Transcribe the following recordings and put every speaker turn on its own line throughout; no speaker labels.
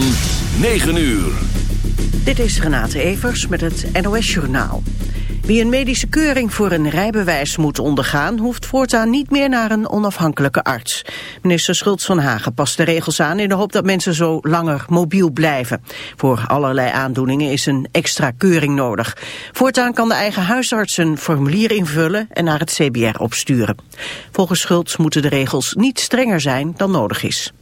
van 9 uur.
Dit is Renate Evers met het NOS Journaal. Wie een medische keuring voor een rijbewijs moet ondergaan... hoeft voortaan niet meer naar een onafhankelijke arts. Minister Schultz van Hagen past de regels aan... in de hoop dat mensen zo langer mobiel blijven. Voor allerlei aandoeningen is een extra keuring nodig. Voortaan kan de eigen huisarts een formulier invullen... en naar het CBR opsturen. Volgens Schultz moeten de regels niet strenger zijn dan nodig is.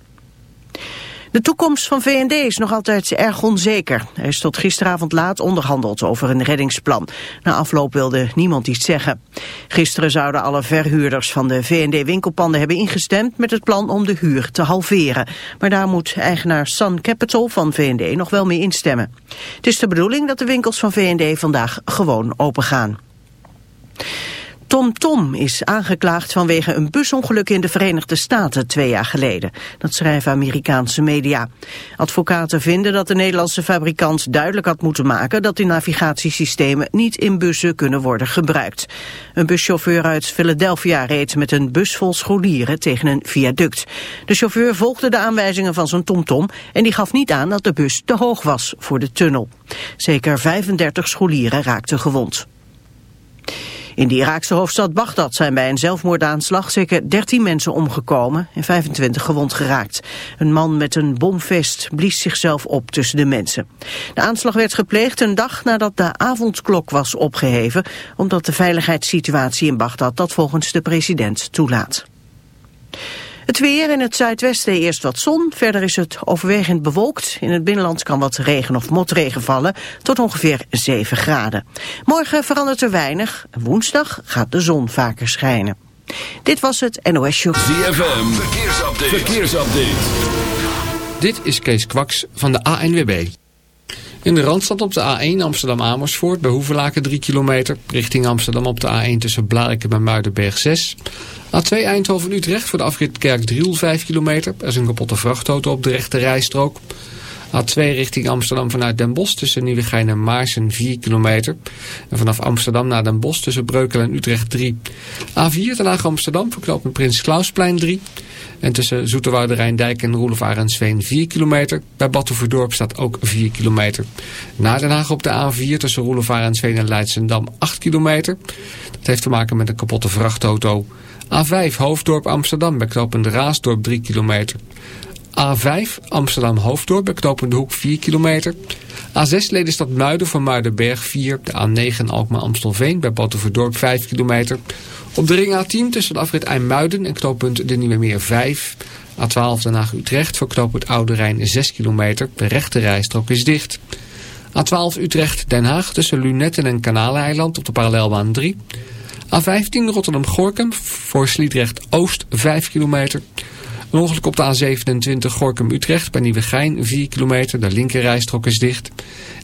De toekomst van VND is nog altijd erg onzeker. Er is tot gisteravond laat onderhandeld over een reddingsplan. Na afloop wilde niemand iets zeggen. Gisteren zouden alle verhuurders van de VND-winkelpanden hebben ingestemd... met het plan om de huur te halveren. Maar daar moet eigenaar Sun Capital van VND nog wel mee instemmen. Het is de bedoeling dat de winkels van VND vandaag gewoon opengaan. Tom Tom is aangeklaagd vanwege een busongeluk in de Verenigde Staten twee jaar geleden. Dat schrijven Amerikaanse media. Advocaten vinden dat de Nederlandse fabrikant duidelijk had moeten maken dat die navigatiesystemen niet in bussen kunnen worden gebruikt. Een buschauffeur uit Philadelphia reed met een bus vol scholieren tegen een viaduct. De chauffeur volgde de aanwijzingen van zijn TomTom en die gaf niet aan dat de bus te hoog was voor de tunnel. Zeker 35 scholieren raakten gewond. In de Iraakse hoofdstad Bagdad zijn bij een zelfmoordaanslag zeker 13 mensen omgekomen en 25 gewond geraakt. Een man met een bomvest blies zichzelf op tussen de mensen. De aanslag werd gepleegd een dag nadat de avondklok was opgeheven, omdat de veiligheidssituatie in Bagdad dat volgens de president toelaat. Het weer in het zuidwesten eerst wat zon. Verder is het overwegend bewolkt. In het binnenland kan wat regen of motregen vallen. Tot ongeveer 7 graden. Morgen verandert er weinig. Woensdag gaat de zon vaker schijnen. Dit was het NOS Show.
ZFM. Verkeersupdate. Verkeersupdate.
Dit is Kees Kwaks van de ANWB. In de Randstad op de A1 Amsterdam-Amersfoort bij Hoevelaken 3 kilometer. Richting Amsterdam op de A1 tussen Blarikum en Muidenberg 6. A2 Eindhoven-Utrecht voor de afrit Kerk-Driel 5 kilometer. Er is een kapotte vrachtauto op de rechte rijstrook. A2 richting Amsterdam vanuit Den Bosch tussen Nieuwegein en Maarsen 4 kilometer. En vanaf Amsterdam naar Den Bosch tussen Breukelen en Utrecht 3. A4 Den Haag Amsterdam verknopend Prins Klausplein 3. En tussen Zoeterwoude Rijndijk en Roelof Arendsveen 4 kilometer. Bij Batuverdorp staat ook 4 kilometer. Na Den Haag op de A4 tussen Roelof Arendsveen en Leidsendam 8 kilometer. Dat heeft te maken met een kapotte vrachtauto. A5 Hoofddorp Amsterdam bij knooppunt Raasdorp 3 kilometer. A5 Amsterdam Hoofddorp bij knooppunt Hoek 4 kilometer. A6 Ledenstad Muiden van Muidenberg 4. De A9 Alkmaar Amstelveen bij Batuverdorp 5 kilometer. Op de ring A10 tussen de afrit IJmuiden en knooppunt De Nieuwe Meer 5. A12 Den Haag Utrecht voor knooppunt Oude Rijn 6 kilometer. De rechte rijstrook is dicht. A12 Utrecht Den Haag tussen Lunetten en Kanaleiland op de parallelbaan 3. A15 Rotterdam-Gorkum voor Sliedrecht Oost 5 kilometer. Een ongeluk op de A27 Gorkum-Utrecht bij Nieuwegein 4 kilometer. De linkerrijstrook is dicht.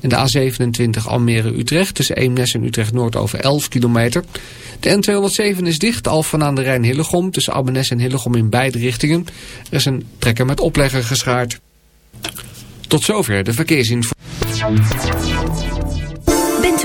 En de A27 Almere-Utrecht tussen Eemnes en Utrecht-Noord over 11 kilometer. De N207 is dicht, Alphen aan de Rijn-Hillegom tussen Abbenes en Hillegom in beide richtingen. Er is een trekker met oplegger geschaard. Tot zover de verkeersinformatie.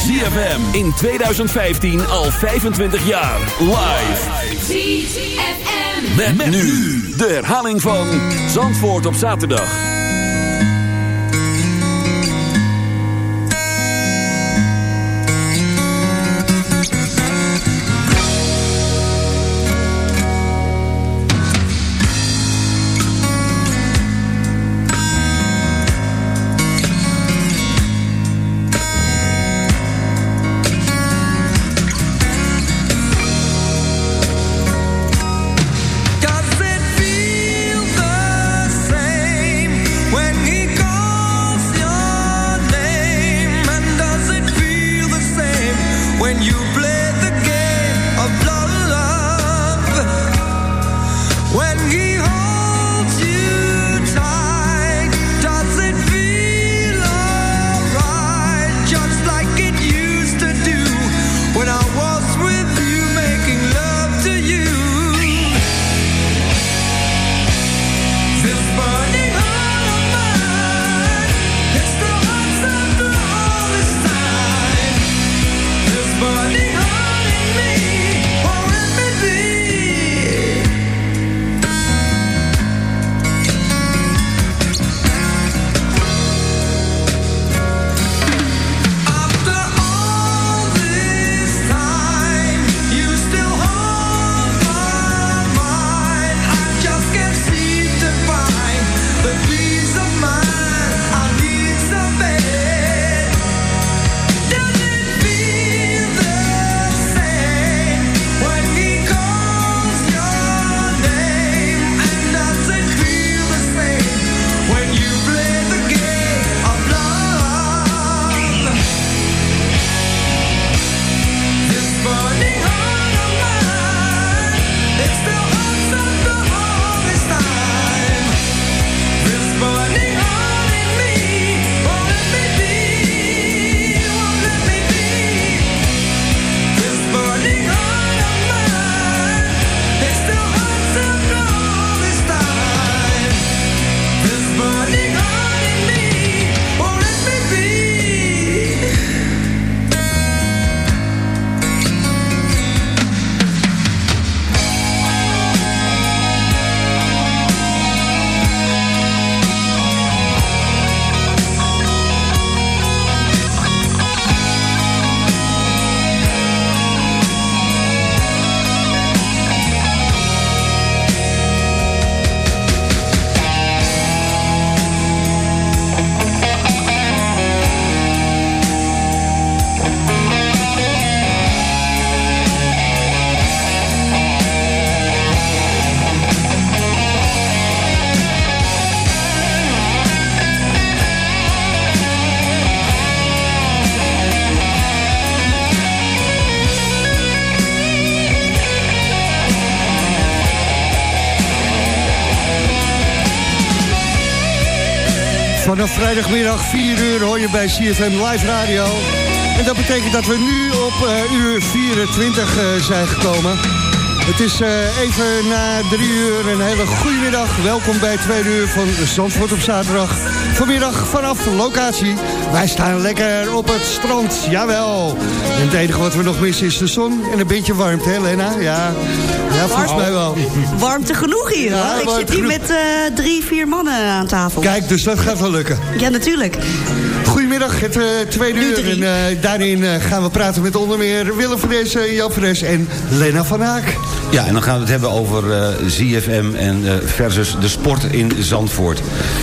ZFM in 2015 al 25 jaar. Live.
ZFM.
Met, met nu de herhaling van Zandvoort op zaterdag.
Vrijdagmiddag 4 uur hoor je bij CFM Live Radio. En dat betekent dat we nu op eh, uur 24 eh, zijn gekomen. Het is eh, even na drie uur een hele goede middag. Welkom bij het tweede uur van Zandvoort op zaterdag. Vanmiddag vanaf locatie. Wij staan lekker op het strand, jawel. En het enige wat we nog missen is de zon en een beetje warmte, hè Lena? Ja, ja volgens mij wel.
Warmte genoeg hier,
Ja,
hoor. Ik zit hier
genoeg.
met eh, drie, vier mannen aan tafel.
Kijk, dus dat gaat wel lukken.
Ja, natuurlijk.
Goedemiddag, het eh, tweede uur. En eh, daarin eh, gaan we praten met onder meer Willem van Dessen, Jan van Des en Lena van Haak.
Ja, en dan gaan we het hebben over eh, ZFM en, eh, versus de sport in Zandvoort.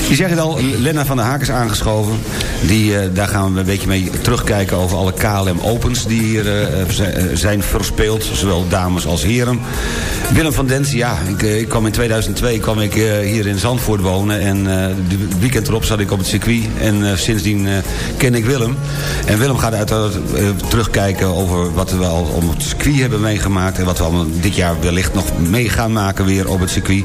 Je zegt het al, Lena van der Haak is aangeschoven. Die, eh, daar gaan we een beetje mee terugkijken over alle KLM Opens... die hier zijn verspeeld, zowel dames als heren. Willem van Dens, ja, ik, ik kwam in 2002 kwam ik, eh, hier in Zandvoort wonen... en eh het weekend erop zat ik op het circuit en eh, sindsdien eh, ken ik Willem. En Willem gaat uiteraard eh, terugkijken over wat we al op het circuit hebben meegemaakt... en wat we allemaal dit jaar wellicht nog mee gaan maken weer op het circuit.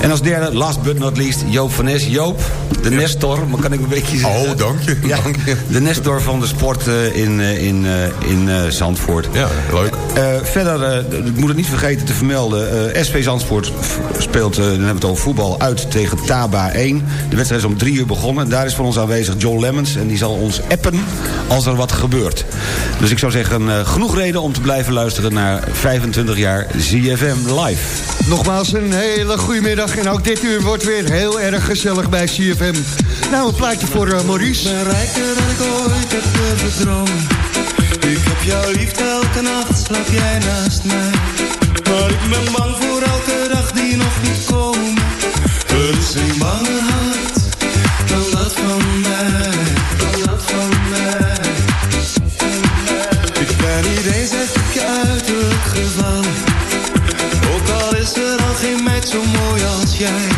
En als derde, last but not least, Joop van Nes. Joop, de Nestor, maar kan ik een beetje zeggen?
Oh, dank je.
Ja,
dank je.
de Nestor van de sport eh, in, eh, in, in Zandvoort.
Ja, leuk.
Verder, eh, ik moet het niet vergeten te vermelden... eh, SV Zandvoort speelt, dan hebben we het over voetbal, uit tegen Taba 1. De wedstrijd is om drie uur begonnen. Daar is voor ons aanwezig John Lemmens... en die zal ons appen als er wat gebeurt. Dus ik zou zeggen, eh, genoeg reden om te blijven luisteren... naar 25 jaar ZFM Live.
Nogmaals een hele goede middag. En ook dit uur wordt weer heel erg gezellig bij CFM. Nou, een plaatje voor eh, Maurice.
ben rijker dan ik ooit heb dromen. Ik heb jou lief, elke nacht slaap jij naast mij. Maar ik ben bang voor elke dag die nog niet komt. Er is een banger mooi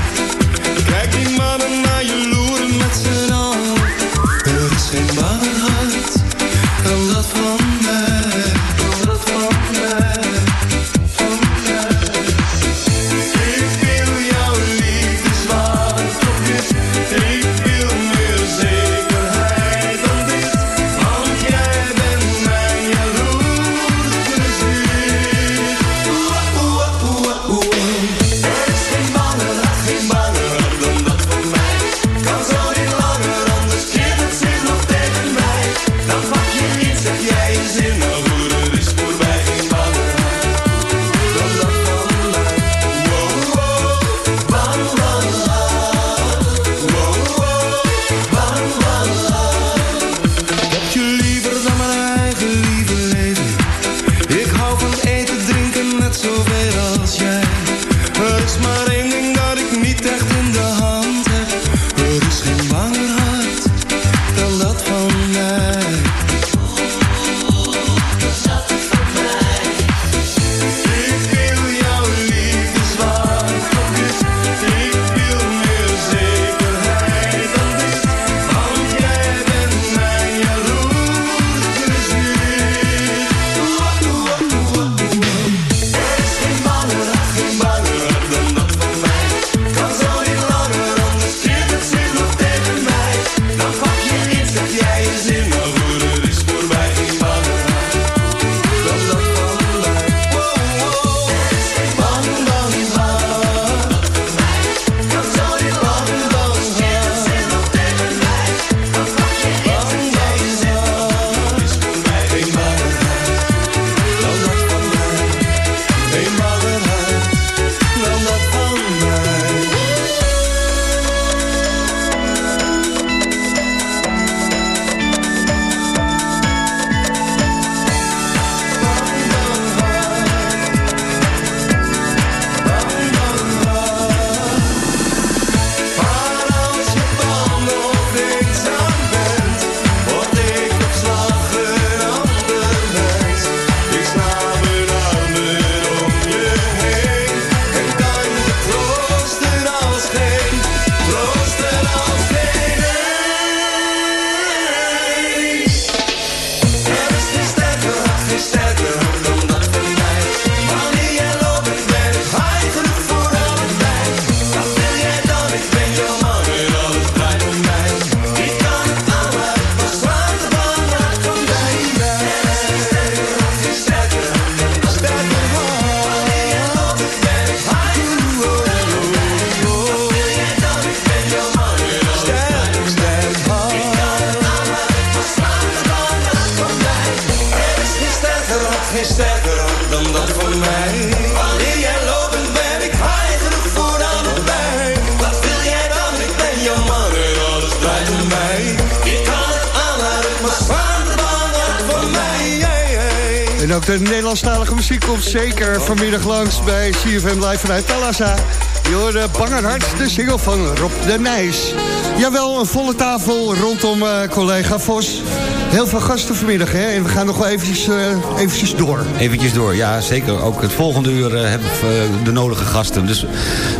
langs bij CFM Live vanuit Talassa. Je Bangerhart, de single van Rob de Nijs. Jawel, een volle tafel rondom eh, collega Vos. Heel veel gasten vanmiddag, hè? En we gaan nog wel eventjes, eh, eventjes door.
Eventjes door, ja zeker. Ook het volgende uur eh, hebben we de nodige gasten. Dus,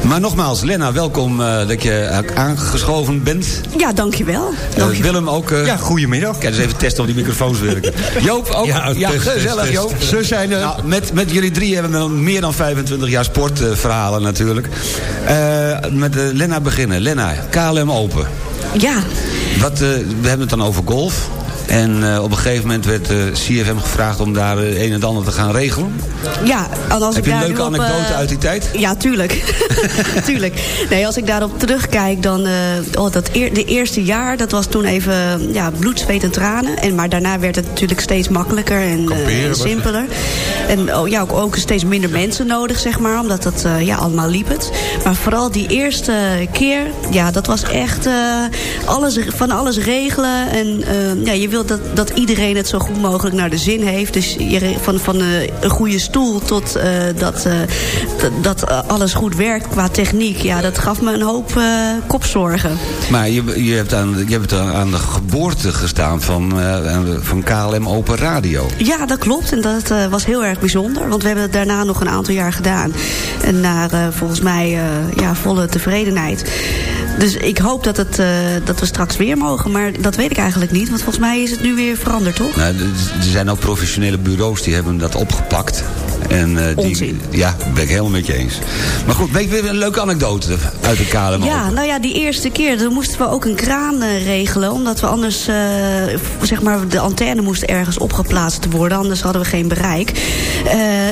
maar nogmaals, Lena, welkom eh, dat je aangeschoven bent.
Ja, dankjewel.
Eh,
Dank je-
Willem ook. eh,
Ja, goedemiddag.
Kijk eens even testen of die microfoons werken. Joop ook. Ja,
Ja, test, test,
gezellig
test.
Joop.
Ze zijn er.
Nou, met, met jullie drie hebben we dan meer dan 25 jaar sportverhalen natuurlijk. Eh, met eh, Lena beginnen. Lena, KLM Open.
Ja,
Wat, eh, we hebben het dan over golf. En eh, op een gegeven moment werd eh, CFM gevraagd om daar een en ander te gaan regelen.
ja. Als
Heb
ik
je een leuke anekdote
eh,
uit die tijd?
Ja, tuurlijk. tuurlijk. Nee, als ik daarop terugkijk, dan... eh, oh, dat eer, de eerste jaar, dat was toen even ja, bloed, zweet en tranen. En, maar daarna werd het natuurlijk steeds makkelijker en, eh,
Kamperen
simpeler. En oh, ja, ook, ook steeds minder mensen nodig, zeg maar. Omdat het, eh, ja, allemaal liep het. Maar vooral die eerste keer, ja, dat was echt... eh, alles, van alles regelen. En ja, je wilt dat, dat iedereen het zo goed mogelijk naar de zin heeft. Dus van, van eh, een goede stoel tot eh, dat, eh, dat, dat alles goed werkt qua techniek. Ja, dat gaf me een hoop kopzorgen.
Maar je, je, hebt aan, je hebt aan aan de geboorte gestaan van, van KLM Open Radio.
Ja, dat klopt. En dat was heel erg bijzonder. Want we hebben het daarna nog een aantal jaar gedaan. En naar volgens mij ja, volle tevredenheid. Dus ik hoop dat, het, eh, dat we straks weer mogen. Maar dat weet ik eigenlijk niet. Want volgens mij is het nu weer veranderd, toch?
Nou, er zijn ook professionele bureaus die hebben dat opgepakt. En, eh, die,
Onzin.
Ja, ben ik helemaal met je eens. Maar goed, weet je weer een leuke anekdote uit de KLM
Ja, nou ja, die eerste keer toen moesten we ook een kraan eh, regelen. Omdat we anders, eh, zeg maar, de antenne moest ergens opgeplaatst worden. Anders hadden we geen bereik.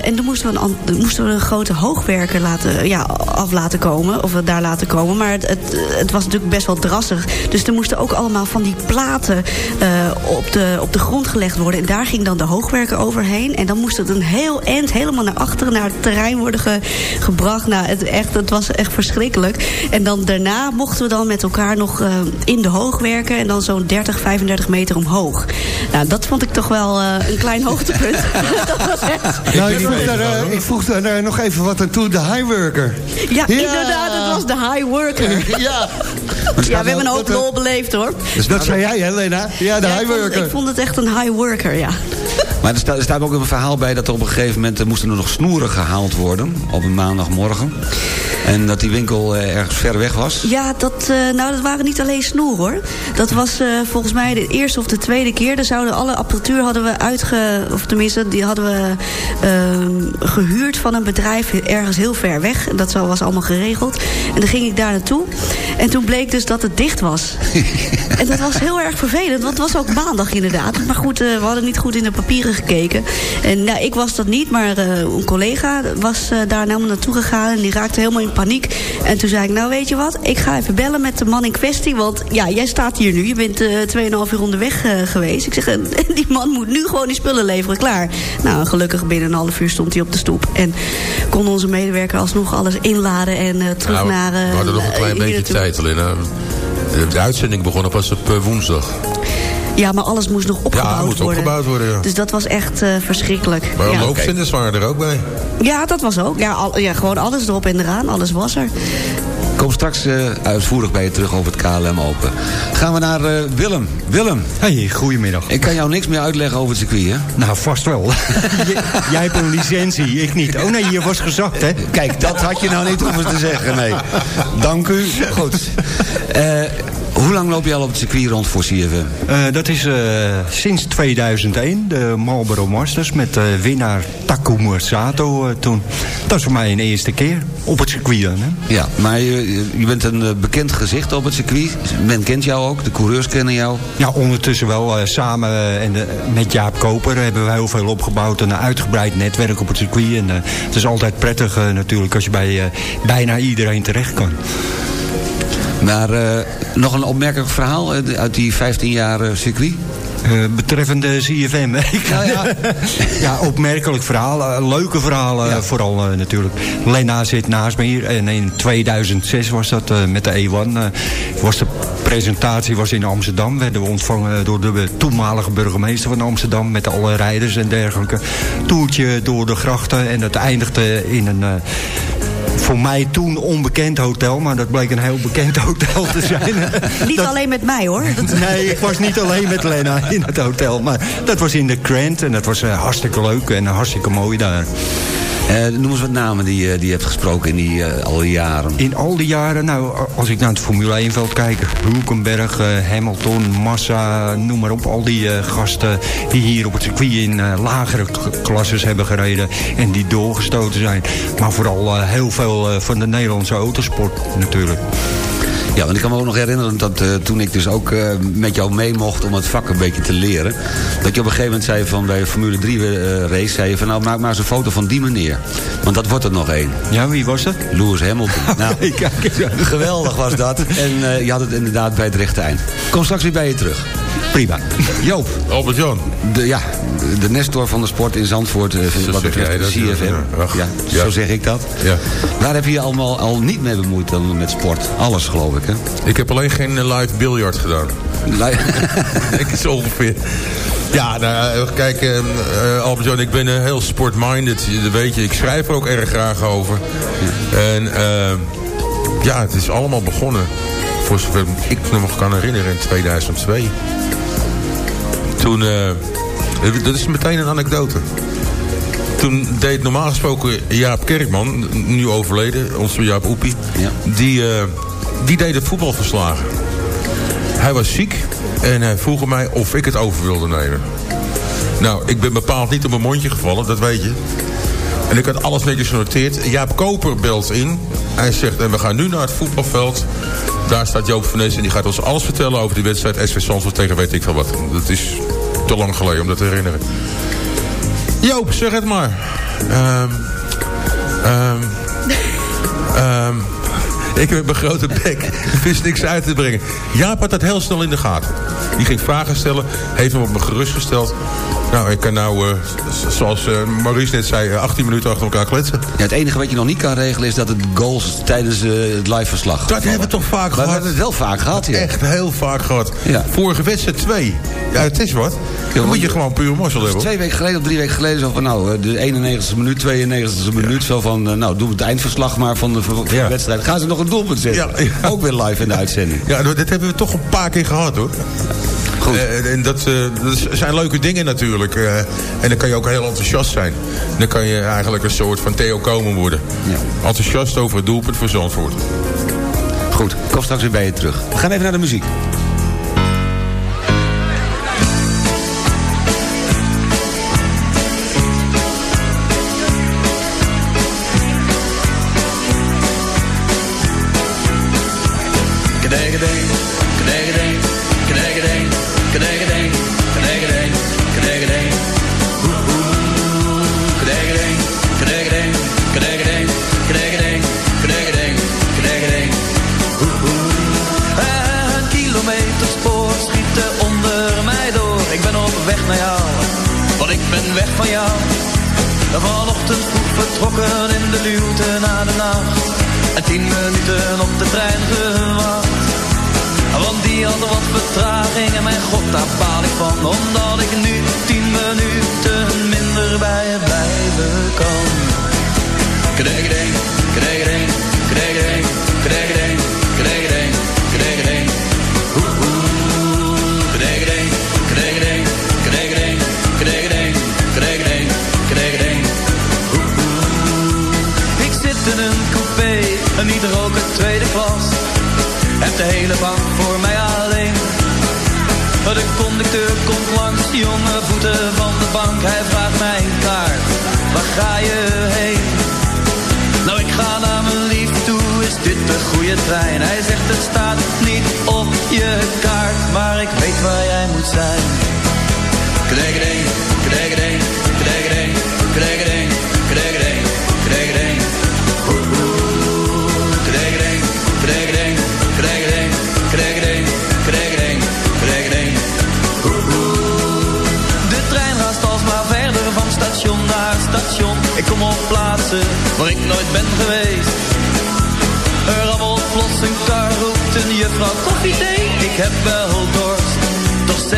En toen moesten we, een, moesten we een grote hoogwerker laten, ja, af laten komen. Of daar laten komen. Maar het, het, het was natuurlijk best wel drassig. Dus er moesten ook allemaal van die platen op, de, op de grond gelegd worden. En daar ging dan de hoogwerker overheen. En dan moest het een heel eind helemaal naar achteren, naar het terrein worden ge- gebracht. Nou, het, echt, het was echt verschrikkelijk. En dan daarna mochten we dan met elkaar nog eh, in de hoog werken. En dan zo'n 30, 35 meter omhoog. Nou, dat vond ik toch wel eh, een klein hoogtepunt. dat was echt...
Nou, ik vroeg, daar, eh, ik vroeg daar nog even wat aan toe, de highworker.
Ja, inderdaad, het was de high worker.
ja.
Ja, we hebben een hoop lol beleefd hoor.
Dus dat zei jij, hè, Lena? Ja, de
Ja, ik, vond,
highworker.
ik vond het echt een high worker, ja.
Maar er staat, er staat ook een verhaal bij dat er op een gegeven moment... er moesten er nog snoeren gehaald worden op een maandagmorgen. En dat die winkel eh, ergens ver weg was.
Ja, dat, eh, nou, dat waren niet alleen snoer hoor. Dat was eh, volgens mij de eerste of de tweede keer. Dan zouden alle apparatuur hadden we uitge... Of tenminste, die hadden we ehm, gehuurd van een bedrijf ergens heel ver weg. En dat was allemaal geregeld. En dan ging ik daar naartoe. En toen bleek dus dat het dicht was. en dat was heel erg vervelend. Want het was ook maandag inderdaad. Maar goed, we hadden niet goed in de papieren gekeken. En nou, ik was dat niet, maar een collega was daar helemaal naartoe gegaan. En die raakte helemaal in paniek. En toen zei ik, nou weet je wat, ik ga even bellen met de man in kwestie. Want ja, jij staat hier nu. Je bent eh 2,5 uur onderweg eh, geweest. Ik zeg, die man moet nu gewoon die spullen leveren, klaar. Nou, gelukkig binnen een half uur stond hij op de stoep. En kon onze medewerker alsnog alles inladen en eh, terug
Nou,
naar... eh,
we hadden nog een
eh,
klein beetje tijd alleen. hè. De, uitzending begon pas op eh, woensdag.
Ja, maar alles moest nog opgebouwd
Ja, moest
worden.
opgebouwd worden, ja.
Dus dat was echt eh, verschrikkelijk.
Maar
ja.
de loopzenders waren er ook bij.
ja, dat was ook. Ja, al- ja, gewoon alles erop en eraan. Alles was er.
Ik kom straks eh, uitvoerig bij je terug over het KLM Open. Gaan we naar eh, Willem. Willem,
Hey, goedemiddag.
ik kan jou niks meer uitleggen over het circuit, hè?
Nou, vast wel. J- jij hebt een licentie, ik niet. Oh nee, je was gezakt, hè?
Kijk, dat had je nou niet hoeven te zeggen, nee. Dank u. Goed. Eh, hoe lang loop je al op het circuit rond voor CFM?
Eh, dat is eh, sinds 2001, de Marlboro Masters... met eh, winnaar Takuma Sato toen. Dat is voor mij een eerste keer op het circuit dan, hè?
Ja, maar je, je bent een bekend gezicht op het circuit. Men kent jou ook, de coureurs kennen jou.
Ja, ondertussen wel samen en, met Jaap Koper hebben we heel veel opgebouwd. Een uitgebreid netwerk op het circuit. En, het is altijd prettig natuurlijk als je bij bijna iedereen terecht kan.
Maar eh, nog een opmerkelijk verhaal eh, uit die 15 jaar circuit.
Eh, betreffende CFM.
Nou ja.
ja, opmerkelijk verhaal. leuke verhalen vooral natuurlijk. Lena zit naast me hier. En in 2006 was dat met de E1. eh, was de presentatie was in Amsterdam. Werden we ontvangen door de toenmalige burgemeester van Amsterdam. Met alle rijders en dergelijke. Toertje door de grachten. En dat eindigde in een... voor mij toen onbekend hotel, maar dat bleek een heel bekend hotel te zijn.
Niet
Dat-
alleen met mij hoor. Dat-
Nee, ik was niet alleen met Lena in het hotel. Maar dat was in de Grand en dat was eh, hartstikke leuk en hartstikke mooi daar.
Eh, noem eens wat namen die, eh, die je hebt gesproken in die, eh, al die jaren.
In al die jaren, nou, als ik naar het Formule 1 veld kijk... Hulkenberg, Hamilton, Massa, noem maar op. Al die gasten die hier op het circuit in lagere klasses hebben gereden... en die doorgestoten zijn. Maar vooral heel veel van de Nederlandse autosport natuurlijk.
Ja, want ik kan me ook nog herinneren dat eh, toen ik dus ook eh, met jou mee mocht om het vak een beetje te leren. Dat je op een gegeven moment zei van bij Formule 3 eh, race, zei je van nou maak maar eens een foto van die meneer. Want dat wordt er nog één.
Ja, wie was dat?
Lewis Hamilton. Nou,
kijk
geweldig was dat. En je had het inderdaad bij het rechte eind. Kom straks weer bij je terug.
Prima.
Joop.
Albert Jan.
De, ja, de Nestor van de sport in Zandvoort. eh, wat
zeg
betreft de CFM.
ja.
Zo zeg ik dat.
Ja.
Waar heb je je allemaal al niet mee bemoeid dan met sport? Alles geloof ik, hè?
Ik heb alleen geen eh, live biljart gedaan. ik is ongeveer. Ja, nou, eh, kijk, Albert Jan, ik ben heel sport-minded. Dat weet je, ik schrijf er ook erg graag over. En ja, het is allemaal begonnen. Voor zover ik me nog kan herinneren in 2002. Toen, eh, dat is meteen een anekdote. Toen deed normaal gesproken Jaap Kerkman, nu overleden, onze Jaap Oepie, die, eh, die deed het voetbalverslagen. Hij was ziek en hij vroeg mij of ik het over wilde nemen. Nou, ik ben bepaald niet op mijn mondje gevallen, dat weet je. En ik had alles netjes genoteerd. Jaap Koper belt in. Hij zegt, en we gaan nu naar het voetbalveld. Daar staat Joop van Nes en die gaat ons alles vertellen over die wedstrijd SV Zandvoort tegen weet ik veel wat. Dat is te lang geleden om dat te herinneren. Joop, zeg het maar. Ehm ehm ehm ik heb een grote bek. Ik wist niks uit te brengen. Jaap had dat heel snel in de gaten. Die ging vragen stellen. Heeft hem op me gerustgesteld. Nou, ik kan nou, eh, zoals eh, Maurice net zei, eh, 18 minuten achter elkaar kletsen.
Ja, het enige wat je nog niet kan regelen is dat het goals tijdens eh, het liveverslag.
Dat hebben we toch vaak
Maar we
gehad?
hebben het wel vaak gehad, ja.
Echt heel vaak gehad.
Ja.
Vorige wedstrijd 2. Ja, het is wat. Dan moet je gewoon puur mossel
Dus
hebben.
twee weken geleden of drie weken geleden zo van nou, eh, de 91ste minuut, 92ste minuut, zo van eh, nou, doe het eindverslag maar van de, van de wedstrijd. Gaan ze nog een doelpunt zetten? Ook weer live in de uitzending.
Ja, dat dat hebben we toch een paar keer gehad hoor.
Goed.
Eh, en dat, eh, dat zijn leuke dingen natuurlijk. eh, en dan kan je ook heel enthousiast zijn. Dan kan je eigenlijk een soort van Theo Komen worden.
Ja.
Enthousiast over het doelpunt voor Zandvoort.
Goed, ik kom straks weer bij je terug. We gaan even naar de muziek.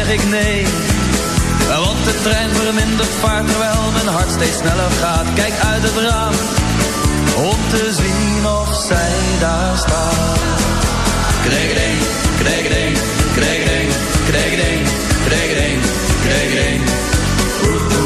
zeg ik nee. Want de trein vermindert vaart terwijl mijn hart steeds sneller gaat. Kijk uit het raam om te zien of zij daar staat. krijg kregering, kregering, kregering, kregering, ding.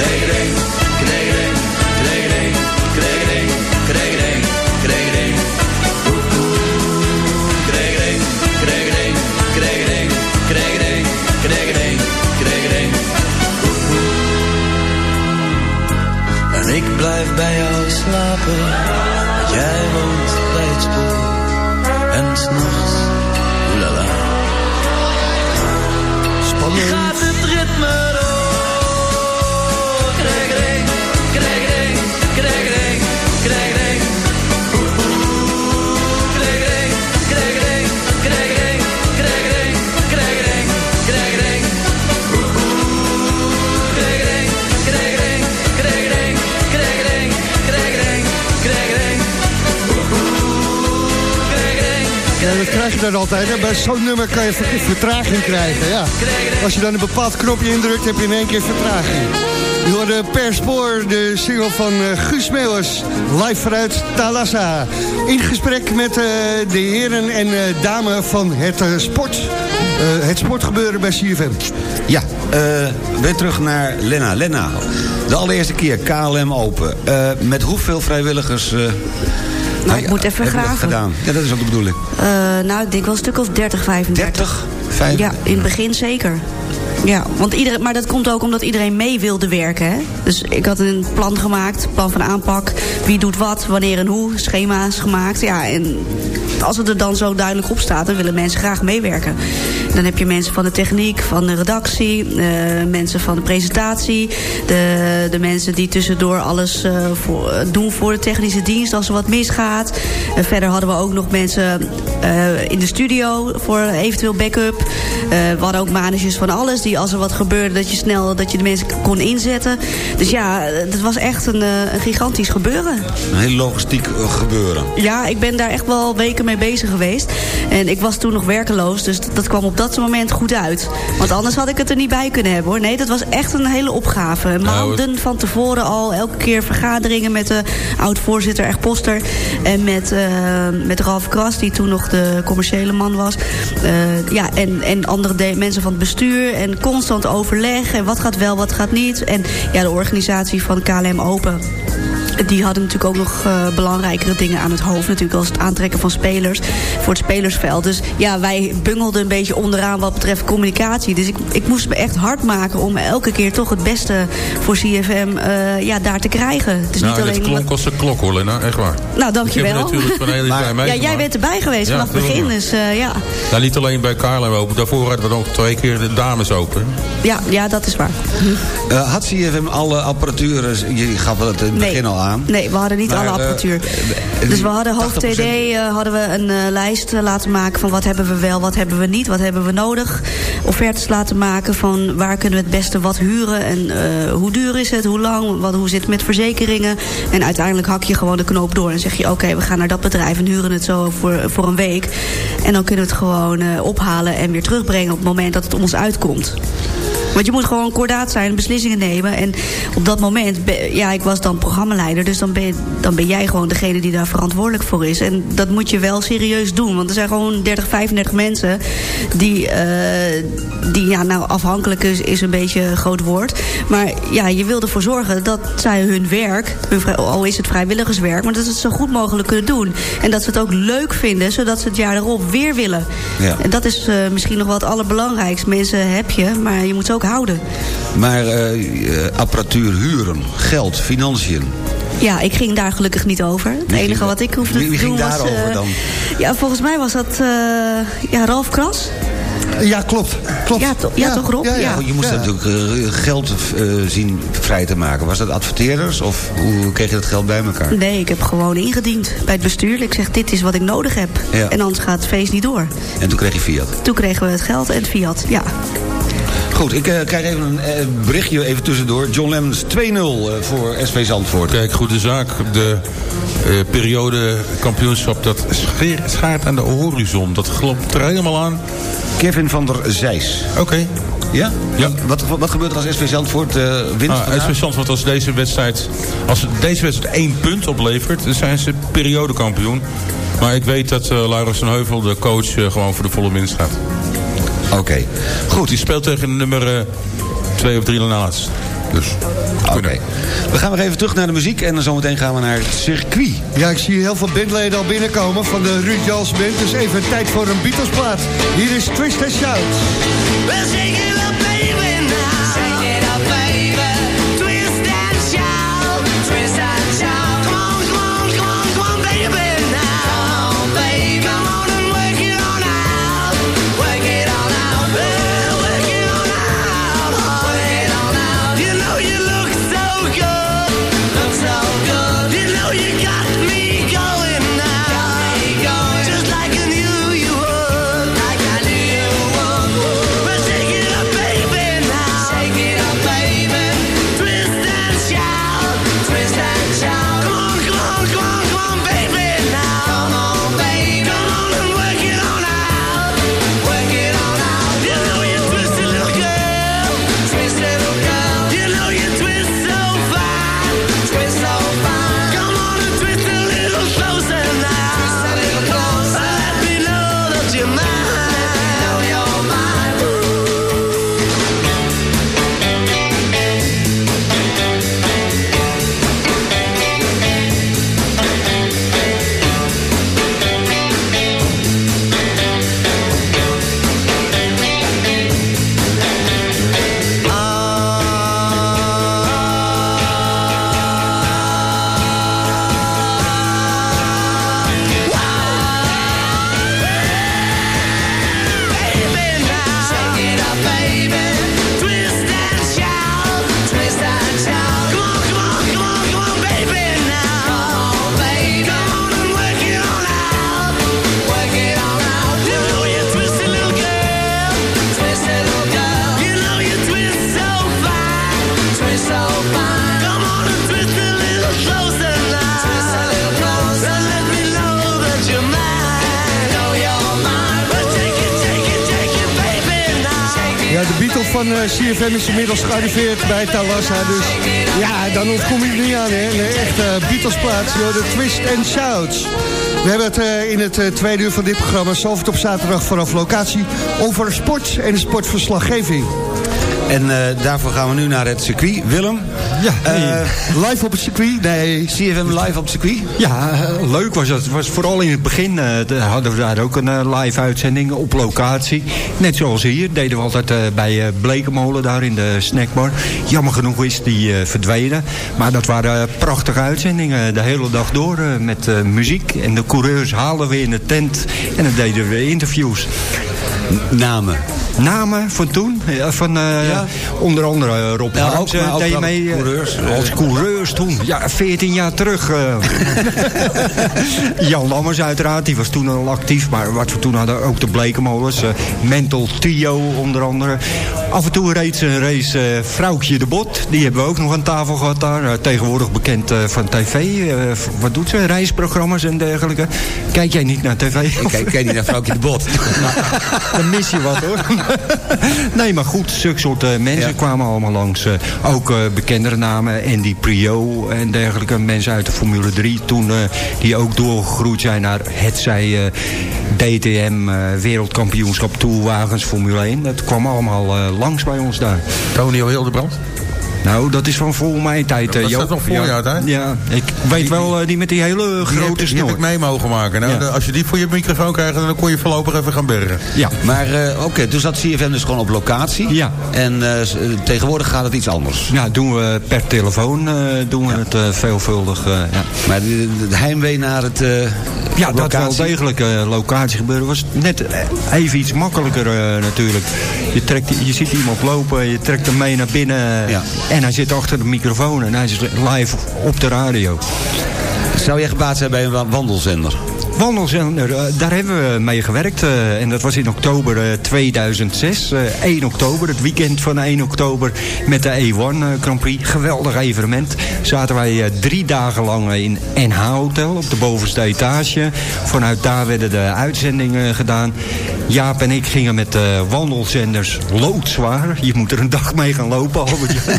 Kleding, kleding, kleding, kleding, kleding, kleding. Kleding, kleding, kleding, kleding, kleding, kleding. En ik blijf bij jou slapen, jij woont bij het spoor. En s'nachts, oelala.
Spannend. Ja, dat krijg je dan altijd. Hè? Bij zo'n nummer kan je ver- vertraging krijgen. Ja. Als je dan een bepaald knopje indrukt, heb je in één keer vertraging. Je hoorde per spoor de single van eh, Guus Meeuwers, live vanuit Talassa. In gesprek met eh, de heren en eh, dame van het sport. het sportgebeuren bij CFM.
Ja, weer terug naar Lena. Lena, de allereerste keer KLM Open. Met hoeveel vrijwilligers... eh
Nou, ik moet even graven.
gedaan? Ja, dat is ook de bedoeling.
Eh, nou, ik denk wel een stuk of 30, 35.
30? 5?
Ja, in het begin zeker. Ja, want iedereen, maar dat komt ook omdat iedereen mee wilde werken. Hè? Dus ik had een plan gemaakt, plan van aanpak. Wie doet wat, wanneer en hoe, schema's gemaakt. Ja, en als het er dan zo duidelijk op staat, dan willen mensen graag meewerken. Dan heb je mensen van de techniek, van de redactie, eh, mensen van de presentatie, de, de mensen die tussendoor alles eh, voor, doen voor de technische dienst als er wat misgaat. En verder hadden we ook nog mensen in de studio voor eventueel backup. We hadden ook managers van alles die als er wat gebeurde dat je snel dat je de mensen kon inzetten. Dus ja, het was echt een, een gigantisch gebeuren.
Een heel logistiek gebeuren.
Ja, ik ben daar echt wel weken mee bezig geweest. En ik was toen nog werkeloos, dus dat kwam op dat moment goed uit. Want anders had ik het er niet bij kunnen hebben hoor. Nee, dat was echt een hele opgave. Maanden van tevoren al, elke keer vergaderingen met de oud-voorzitter Echt Poster. En met, eh, met Ralf Kras, die toen nog de commerciële man was. Eh, ja, en, en andere de- mensen van het bestuur. En constant overleg. En wat gaat wel, wat gaat niet. En ja, de organisatie van KLM Open die hadden natuurlijk ook nog eh, belangrijkere dingen aan het hoofd. Natuurlijk als het aantrekken van spelers voor het spelersveld. Dus ja, wij bungelden een beetje onderaan wat betreft communicatie. Dus ik, ik moest me echt hard maken om elke keer toch het beste voor CFM eh, ja, daar te krijgen. Het is
nou,
niet
het
alleen...
klonk als een klok hoor, Lena. Echt waar.
Nou, dankjewel.
Ik heb natuurlijk van de hele tijd
ja, jij bent erbij geweest
Ja,
vanaf het begin. Dus eh, ja.
Nou, niet alleen bij KLM open. Daarvoor hadden we nog twee keer de dames open.
Ja, ja, dat is waar.
Eh, had CFM alle apparatuur, eh, je gaf het in het begin al aan.
Nee, we hadden niet
Maar,
alle
eh,
apparatuur.
eh,
dus we hadden
80%
hoofd TD, eh, hadden we een lijst laten maken van wat hebben we wel, wat hebben we niet, wat hebben we nodig. Offertes laten maken van waar kunnen we het beste wat huren en hoe duur is het, hoe lang, wat, hoe zit het met verzekeringen. En uiteindelijk hak je gewoon de knoop door en zeg je oké, we gaan naar dat bedrijf en huren het zo voor, voor een week. En dan kunnen we het gewoon ophalen en weer terugbrengen op het moment dat het ons uitkomt. Want je moet gewoon kordaat zijn, beslissingen nemen. En op dat moment, ja, ik was dan programmaleider... dus dan ben, dan ben jij gewoon degene die daar verantwoordelijk voor is. En dat moet je wel serieus doen. Want er zijn gewoon 30, 35 mensen... die, eh, die ja, nou, afhankelijk is, is een beetje een groot woord. Maar ja, je wil ervoor zorgen dat zij hun werk... Hun al is het vrijwilligerswerk... maar dat ze het zo goed mogelijk kunnen doen. En dat ze het ook leuk vinden... zodat ze het jaar erop weer willen.
Ja.
En dat is eh, misschien nog wel het allerbelangrijkste. Mensen heb je, maar je moet ze ook houden.
Maar eh, eh, apparatuur huren, geld, financiën.
Ja, ik ging daar gelukkig niet over. Het
Wie
enige
ging-
wat ik hoefde
wie- wie
te doen
ging
was...
daarover
eh,
dan?
Ja, volgens mij was dat eh, ja, Ralf Kras.
Ja, klopt. klopt.
Ja, to- ja, toch Rob? Ja,
Ja, je moest natuurlijk geld eh, zien vrij te maken. Was dat adverteerders of hoe kreeg je dat geld bij elkaar?
Nee, ik heb gewoon ingediend bij het bestuur. Ik zeg, dit is wat ik nodig heb.
Ja.
En anders gaat het feest niet door.
En toen kreeg je Fiat.
Toen kregen we het geld en het fiat, ja.
Goed, ik eh, krijg even een eh, berichtje even tussendoor. John Lemmens 2-0 eh, voor SV Zandvoort.
Kijk, goede zaak. De periode kampioenschap, dat schaart aan de horizon. Dat klopt er helemaal aan.
Kevin van der Zijs.
Oké.
Ja? ja. Wat, wat gebeurt er als SV Zandvoort eh wint
Ah? SV Zandvoort als deze wedstrijd, als deze wedstrijd één punt oplevert, dan zijn ze periodekampioen. Maar ik weet dat uh, Laurens van Heuvel, de coach, gewoon voor de volle winst gaat.
Oké.
Goed, die speelt tegen nummer 2 of 3 na laatst. Dus.
Oké. We gaan weer even terug naar de muziek en dan zometeen gaan we naar het circuit.
Ja, ik zie heel veel bandleden al binnenkomen van de Ruud Jans Band. Dus even tijd voor een Beatlesplaat. Hier is Twist and Shout. CFM is inmiddels gearriveerd bij Talassa. Dus ja, dan ontkom je niet aan, hè. Een echte Beatlesplaats, joh, de Twist and Shouts. We hebben het eh, in het eh, tweede uur van dit programma... Zalvert op zaterdag vanaf locatie... over sport en sportverslaggeving.
En eh, daarvoor gaan we nu naar het circuit. Willem?
Ja,
Eh,
live op het circuit?
Nee. CFM live op het circuit?
Ja, eh, leuk was dat. was vooral in het begin eh, de- hadden we daar ook een live uitzending op locatie. Net zoals hier, deden we altijd bij eh Blekenmolen daar in de snackbar. Jammer genoeg is die eh, verdwenen. Maar dat waren eh, prachtige uitzendingen de hele dag door met eh, muziek. En de coureurs haalden we in de tent en dan deden we interviews.
Namen?
Namen van toen? Ja, van eh, onder andere eh, Rob
Ja,
Harms
ook, maar
eh,
ook
deed
wel
mee. eh,
coureurs, eh.
Als coureurs toen. Ja, 14 jaar terug. eh. Jan Lammers uiteraard, die was toen al actief. Maar wat we toen hadden, ook de Blekenmolens. eh, Mental Tio onder andere. Af en toe reed ze een race eh Vrouwtje de Bot. Die hebben we ook nog aan tafel gehad daar. Eh, tegenwoordig bekend eh, van tv. Eh, wat doet ze? Reisprogramma's en dergelijke. Kijk jij niet naar tv?
Ik kijk, kijk niet naar Vrouwtje de Bot.
Dan mis je wat hoor. nee, maar goed, zulke soort eh, mensen kwamen allemaal langs. Eh, ook eh, bekendere namen, Andy Prio en dergelijke. Mensen uit de Formule 3 toen, die ook doorgegroeid zijn naar het zij DTM, wereldkampioenschap, toerwagens, Formule 1. Dat kwam allemaal langs bij ons daar.
Tonio Hildebrand?
Nou, dat is van voor mijn tijd, eh
Dat
Joop.
staat nog voor
ja,
jou, hè?
Ja, ik weet wel, eh, die met die hele grote
die heb
snor.
ik mee mogen maken. Nou,
Ja.
Als je die voor je microfoon krijgt, dan kon je voorlopig even gaan bergen.
Ja.
Maar eh, oké, dus dat CFM dus gewoon op locatie.
Ja.
En eh, eh, tegenwoordig gaat het iets anders.
Ja, doen we per telefoon eh, doen we het eh, veelvuldig. eh, ja.
Maar de, de heimwee naar het eh,
Ja, dat wel
locatie.
degelijk. eh locatie gebeuren was net eh, even iets makkelijker eh, natuurlijk. Je, trekt, je ziet iemand lopen, je trekt hem mee naar binnen.
Ja.
En hij zit achter de microfoon en hij is live op de radio.
Zou jij gebaat zijn bij een wa- wandelzender?
Wandelzender, eh, daar hebben we mee gewerkt. eh, en dat was in oktober eh, 2006. eh, 1 oktober, het weekend van 1 oktober met de E1 eh, Grand Prix. Geweldig evenement. Zaten wij drie dagen lang in NH Hotel op de bovenste etage. Vanuit daar werden de uitzendingen gedaan. Jaap en ik gingen met de wandelzenders loodzwaar. Je moet er een dag mee gaan lopen.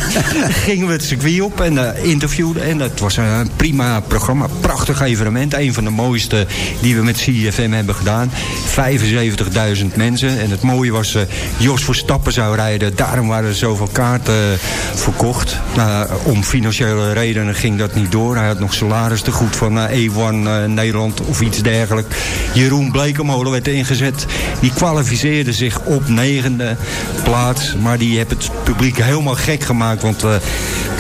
Gingen we het circuit op en interviewden. En dat was een prima programma. Prachtig evenement. Een van de mooiste die we met CFM hebben gedaan. 75.000 mensen. En het mooie was, eh, Jos Verstappen zou rijden. Daarom waren er zoveel kaarten eh, verkocht. Nou, om financiële redenen ging dat niet door. Hij had nog salaris te goed van eh, E1 eh, Nederland of iets dergelijks. Jeroen Blekemolen werd ingezet. Die kwalificeerde zich op negende plaats. Maar die heeft het publiek helemaal gek gemaakt. Want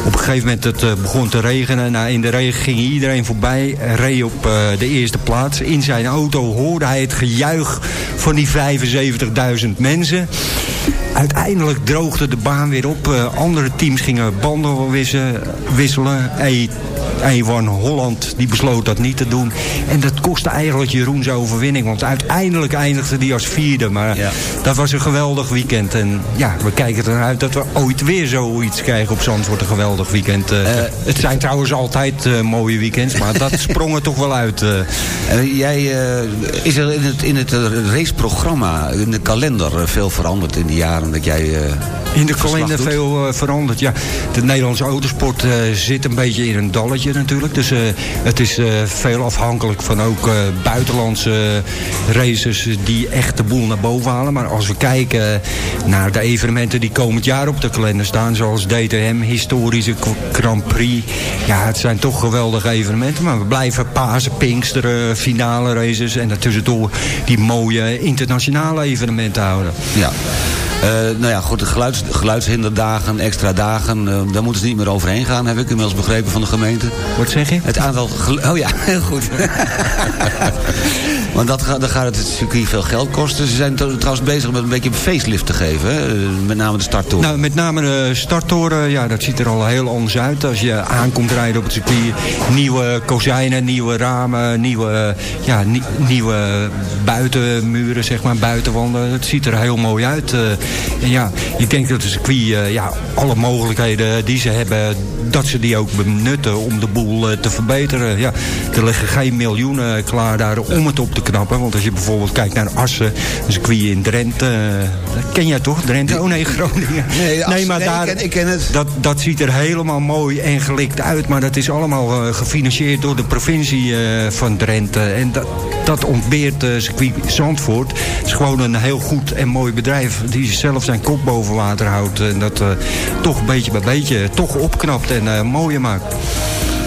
op een gegeven moment het eh, begon te regenen. Nou, in de regen ging iedereen voorbij. Reed op eh, de eerste plaats. In zijn auto hoorde hij het gejuich van die 75.000 mensen. Uiteindelijk droogde de baan weer op. Eh, andere teams gingen banden wisselen. E1 Holland die besloot dat niet te doen. En dat kostte eigenlijk Jeroen zijn overwinning. Want uiteindelijk eindigde hij als vierde. Maar dat was een geweldig weekend. En ja, we kijken er naar uit dat we ooit weer zoiets krijgen op Zandvoort. Een geweldig weekend. Eh, het zijn trouwens altijd eh, mooie weekends. Maar dat sprong er toch wel uit. eh.
Eh, jij, eh, is er in het, in het eh, raceprogramma, in de kalender, eh, veel veranderd in de jaren dat jij...
In de kalender veel eh, veranderd. Ja, de Nederlandse autosport eh, zit een beetje in een dalletje natuurlijk. Dus eh, het is veel afhankelijk van ook buitenlandse racers die echt de boel naar boven halen. Maar als we kijken naar de evenementen die komend jaar op de kalender staan, zoals DTM, historische Grand Prix. Ja, het zijn toch geweldige evenementen. Maar we blijven Pasen, Pinksteren, finale races en daartussendoor die mooie internationale evenementen houden.
Ja. Nou ja, goed, de geluids, geluidshinderdagen, extra dagen, eh, daar moeten ze niet meer overheen gaan, heb ik inmiddels begrepen van de gemeente.
Wat zeg je?
Het aantal... Oh ja, heel goed. Want dat, dan gaat het circuit veel geld kosten. Ze zijn tr- trouwens bezig met een beetje een facelift te geven, hè? Eh, met name de starttoren.
Nou, met name de starttoren, ja, dat ziet er al heel anders uit. Als je aankomt rijden op het circuit, nieuwe kozijnen, nieuwe ramen, nieuwe, ja, nie- nieuwe buitenmuren, zeg maar, buitenwanden. Het ziet er heel mooi uit. eh. en ja, ik denk dat het circuit, eh, ja, alle mogelijkheden die ze hebben, dat ze die ook benutten om de boel te verbeteren. Ja, er liggen geen miljoenen klaar daar om het op te knappen. Want als je bijvoorbeeld kijkt naar Assen, een circuit in Drenthe, eh, dat ken jij toch? Drenthe? Oh nee, Groningen.
Nee, Assen, nee, ik ken- ik ken het.
Dat, dat ziet er helemaal mooi en gelikt uit. Maar dat is allemaal eh, gefinancierd door de provincie eh, van Drenthe. En dat, dat ontbeert eh circuit Zandvoort. Het is gewoon een heel goed en mooi bedrijf... die zelf zijn kop boven water houdt. En dat toch beetje bij beetje toch opknapt en mooier maakt.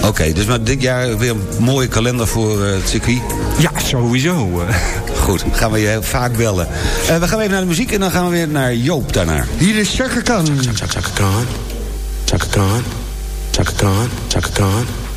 Oké, dus maar dit jaar weer een mooie kalender voor eh, het circuit.
Ja, sowieso. eh.
Goed, gaan we je heel vaak bellen. Eh, we gaan even naar de muziek en dan gaan we weer naar Joop daarnaar.
Hier is Chaka Khan.
Chaka Khan, Chaka Khan, Chaka Khan, Chaka Khan.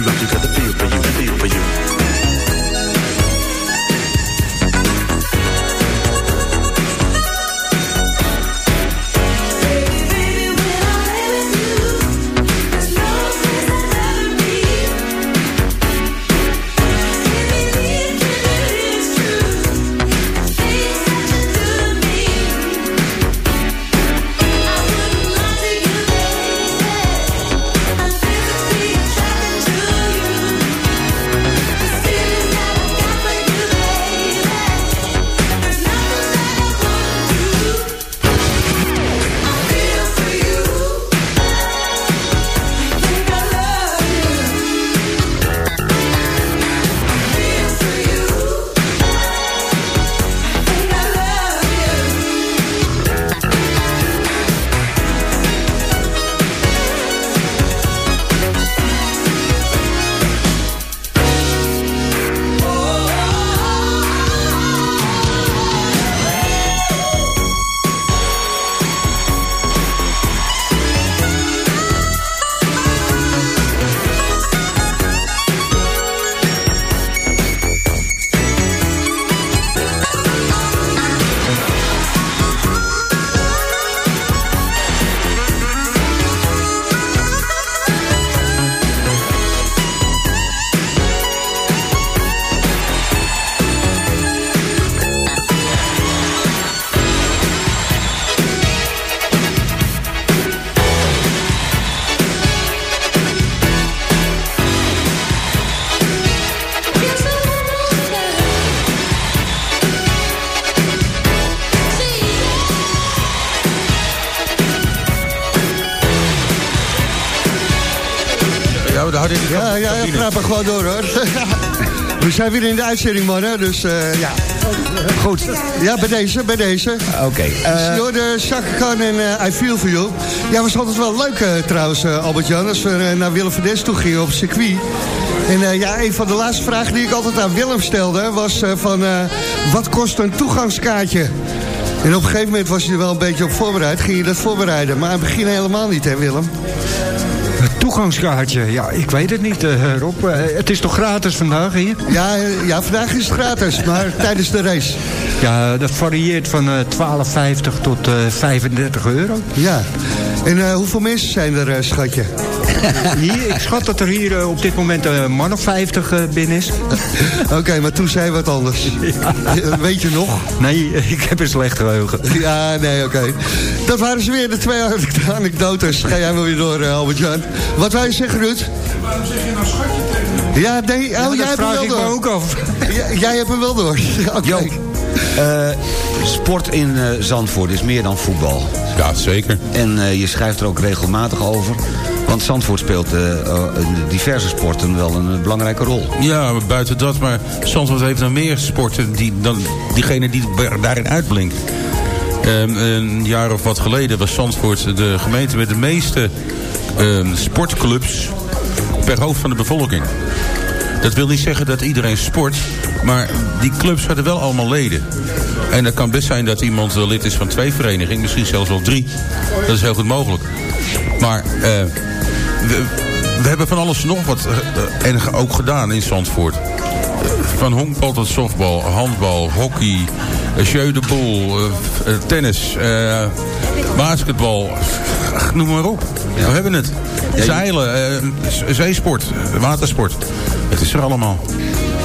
Me rock you, got the feel for you, feel
gewoon door hoor. We zijn weer in de uitzending, mannen, dus eh, ja. Goed. Ja, bij deze, bij deze.
Oké. eh,
Door de Chaka Khan en eh, I Feel For You. Ja, was altijd wel leuk eh, trouwens, Albert-Jan... als we naar Willem van Des toe gingen op circuit. En ja, een van de laatste vragen die ik altijd aan Willem stelde... was van, wat kost een toegangskaartje? En op een gegeven moment was je er wel een beetje op voorbereid. Ging je dat voorbereiden, maar aan het begin helemaal niet, hè Willem?
Het toegangskaartje, ja, ik weet het niet, eh, Rob. Eh, het is toch gratis vandaag hier?
Ja, eh, ja, vandaag is het gratis, maar tijdens de race.
Ja, dat varieert van eh 12,50 tot eh 35 euro.
Ja. En hoeveel mensen zijn er, schatje?
Hier, ik schat dat er hier eh, op dit moment een man of 50 eh, binnen is.
Oké, maar toen zei wat anders. Weet je nog?
Nee, ik heb een slecht geheugen.
Ja, nee, oké. Dat waren ze weer, de twee anekdotes. Ga jij maar weer door, eh, Albert-Jan. Wat je zeggen, Ruud?
Waarom zeg je nou schatje tegen
Ja, nee, oh,
dat
jij hebt hem
vraag
wel door.
ook af.
Ja, jij hebt hem wel door. Oké.
Eh, sport in eh, Zandvoort is meer dan voetbal.
Ja, zeker.
En eh, je schrijft er ook regelmatig over. Want Zandvoort speelt eh, eh, diverse sporten wel een eh, belangrijke rol.
Ja, buiten dat, maar Zandvoort heeft nog meer sporten die, dan diegene die daarin uitblinkt. Ehm, een jaar of wat geleden was Zandvoort de gemeente met de meeste ehm, sportclubs per hoofd van de bevolking. Dat wil niet zeggen dat iedereen sport, maar die clubs hadden wel allemaal leden. En het kan best zijn dat iemand lid is van twee verenigingen, misschien zelfs wel drie. Dat is heel goed mogelijk. Maar eh, we, we hebben van alles en nog wat eh, en ge- ook gedaan in Zandvoort. Eh, Van honkbal tot softbal, handbal, hockey, eh, jeu de boel, eh, eh, tennis, eh, basketbal. Noem maar op. We hebben het. Zeilen, eh, zeesport, eh, watersport. Het is er allemaal.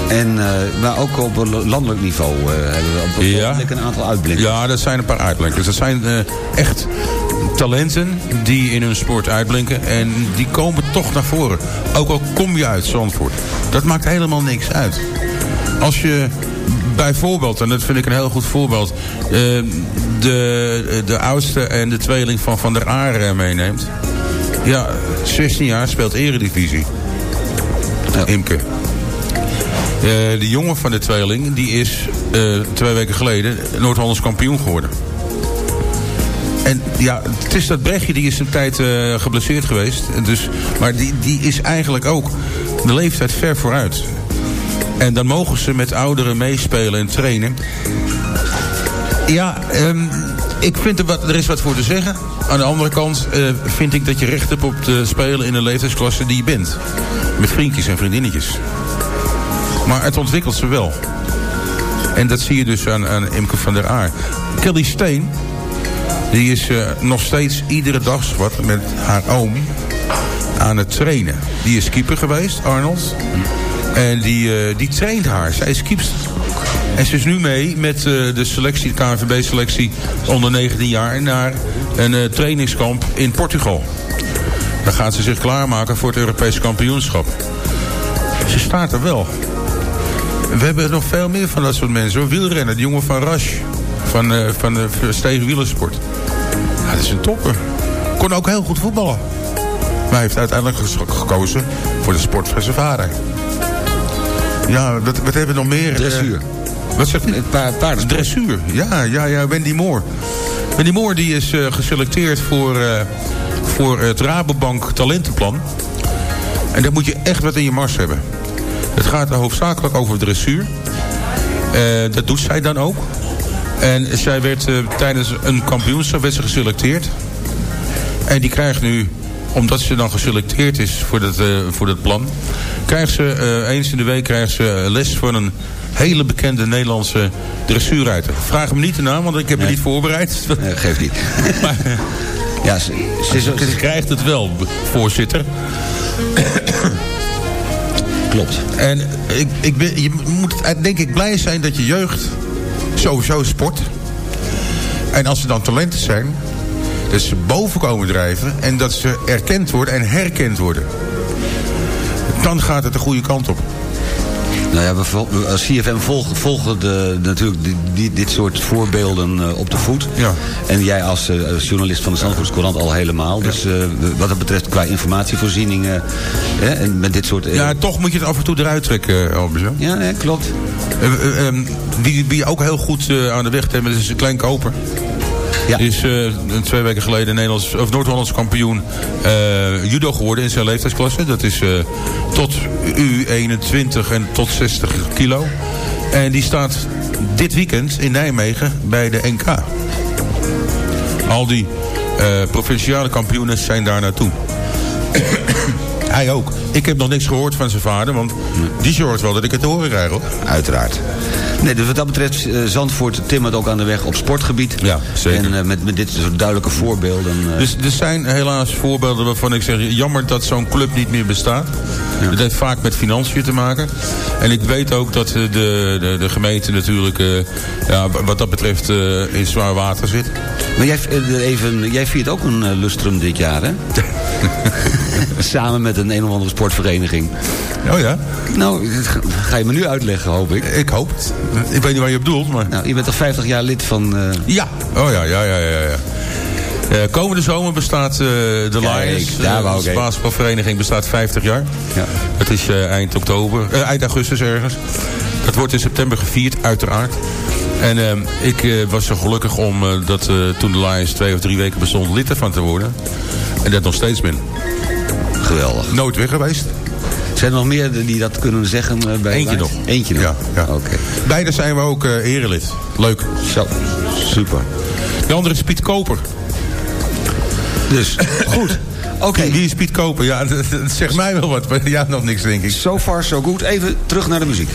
En, eh, maar ook op landelijk niveau eh, hebben we op
Ja.
een aantal uitblinkers.
Ja, dat zijn een paar uitblinkers. Dat zijn eh, echt talenten die in hun sport uitblinken. En die komen toch naar voren. Ook al kom je uit Zandvoort. Dat maakt helemaal niks uit. Als je bijvoorbeeld, en dat vind ik een heel goed voorbeeld... eh, de, de oudste en de tweeling van Van der Aar meeneemt. Ja, 16 jaar speelt eredivisie. Imke. Eh, de jongen van de tweeling, die is eh, twee weken geleden Noord-Hollands kampioen geworden. En ja, het is dat Brechtje, die is een tijd eh, geblesseerd geweest. Dus, maar die, die is eigenlijk ook de leeftijd ver vooruit. En dan mogen ze met ouderen meespelen en trainen. Ja, ehm, ik vind er, wat, er is wat voor te zeggen. Aan de andere kant eh, vind ik dat je recht hebt op te spelen in de leeftijdsklasse die je bent. Met vriendjes en vriendinnetjes. Maar het ontwikkelt ze wel. En dat zie je dus aan, aan Imke van der Aar. Kelly Steen, die is eh, nog steeds iedere dag wat met haar oom aan het trainen. Die is keeper geweest, Arnold. En die, eh, die traint haar. Zij is keepster. En ze is nu mee met eh, de selectie, de KNVB-selectie onder 19 jaar... naar een trainingskamp in Portugal. Dan gaat ze zich klaarmaken voor het Europese kampioenschap. Ze staat er wel. We hebben nog veel meer van dat soort mensen. Wielrennen, die jongen van Rasch. Van, eh van de Stegen Wielersport. Dat is een topper. Kon ook heel goed voetballen. Maar hij heeft uiteindelijk gekozen voor de sport van zijn vader. Ja, wat, wat hebben we nog meer?
Dressuur.
Eh, wat zegt?
Pa paardensport.
Dressuur, ja, ja, ja, Wendy Moore. Wendy Moore die is eh, geselecteerd voor, eh, voor het Rabobank talentenplan. En daar moet je echt wat in je mars hebben. Het gaat hoofdzakelijk over dressuur. Dat doet zij dan ook. En zij werd eh, tijdens een kampioenschap werd ze geselecteerd. En die krijgt nu, omdat ze dan geselecteerd is voor dat, eh, voor dat plan... krijgt ze eh, eens in de week krijgt ze les van een hele bekende Nederlandse dressuurruiter. Vraag hem niet de naam, want ik heb me niet voorbereid.
Nee, geeft niet.
maar,
ja, ze, ze,
krijgt het wel, voorzitter.
Klopt.
En ik, ik ben, je moet denk ik blij zijn dat je jeugd sowieso sport. En als er dan talenten zijn, dat ze boven komen drijven... en dat ze erkend worden en herkend worden. Dan gaat het de goede kant op.
Nou ja, we, als CFM volgen, volgen de, natuurlijk die, die- dit soort voorbeelden eh, op de voet.
Ja.
En jij als, eh, journalist van de Zandvoortse Courant al helemaal. Dus eh, wat dat betreft qua informatievoorziening... eh, hè, en met dit soort... eh,
Ja, toch moet je het af en toe eruit trekken, Albers. hè?
ja, klopt.
Eh, eh, ehm, wie, wie ook heel goed aan de weg hebben, is een klein koper.
Ja.
Die is eh, twee weken geleden Nederlands, of Noord-Hollands kampioen eh, judo geworden in zijn leeftijdsklasse. Dat is eh, tot U21 en tot 60 kilo. En die staat dit weekend in Nijmegen bij de NK. Al die provinciale kampioenen zijn daar naartoe. Hij ook. Ik heb nog niks gehoord van zijn vader, want die zorgt wel dat ik het te horen krijg. Hoor.
Uiteraard. Nee, dus wat dat betreft, eh, Zandvoort timmert ook aan de weg op sportgebied.
Ja, zeker.
En eh, met, met dit soort duidelijke voorbeelden... eh,
Dus er zijn helaas voorbeelden waarvan ik zeg... jammer dat zo'n club niet meer bestaat. Dat heeft vaak met financiën te maken. En ik weet ook dat de, de, de gemeente natuurlijk... ja, wat dat betreft in zwaar water zit.
Maar jij, even, jij viert ook een lustrum dit jaar, hè? Samen met een een of andere sportvereniging.
Oh ja?
Nou, dat ga- je me nu uitleggen, hoop ik.
Ik hoop het. Ik weet niet waar je op doelt, maar...
Nou, je bent al 50 jaar lid van... eh,
Ja. Oh ja, ja, ja, ja. ja. Eh, komende zomer bestaat eh, de Lions.
daar
onze
heen.
basketbalvereniging bestaat 50 jaar.
Ja.
Het is eind oktober, eind augustus ergens. Dat wordt in september gevierd, uiteraard. En ehm, ik was zo gelukkig om dat toen de Lions twee of drie weken bestond lid ervan te worden. En dat nog steeds ben.
Geweldig.
Nooit weg geweest.
Zijn er nog meer die dat kunnen zeggen? eh, bij
Eentje nog.
Eentje nog?
Ja, ja.
Oké.
Beide zijn we ook eh erelid. Leuk.
Zo, super.
De andere is Piet Koper.
Dus, goed. Oké.
Wie is Piet Koper? Ja, dat, dat zegt mij wel wat, maar ja, nog niks denk ik.
So far, so good. Even terug naar de muziek.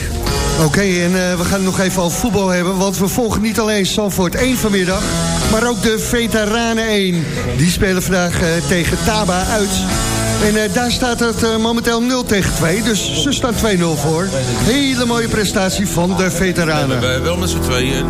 Oké, en eh, we gaan nog even over voetbal hebben. Want we volgen niet alleen Sanford 1 vanmiddag... maar ook de Veteranen 1. Die spelen vandaag tegen Taba uit. En eh, daar staat het eh, momenteel 0 tegen 2. Dus ze staan 2-0 voor. Hele mooie prestatie van de Veteranen.
We wel met z'n tweeën.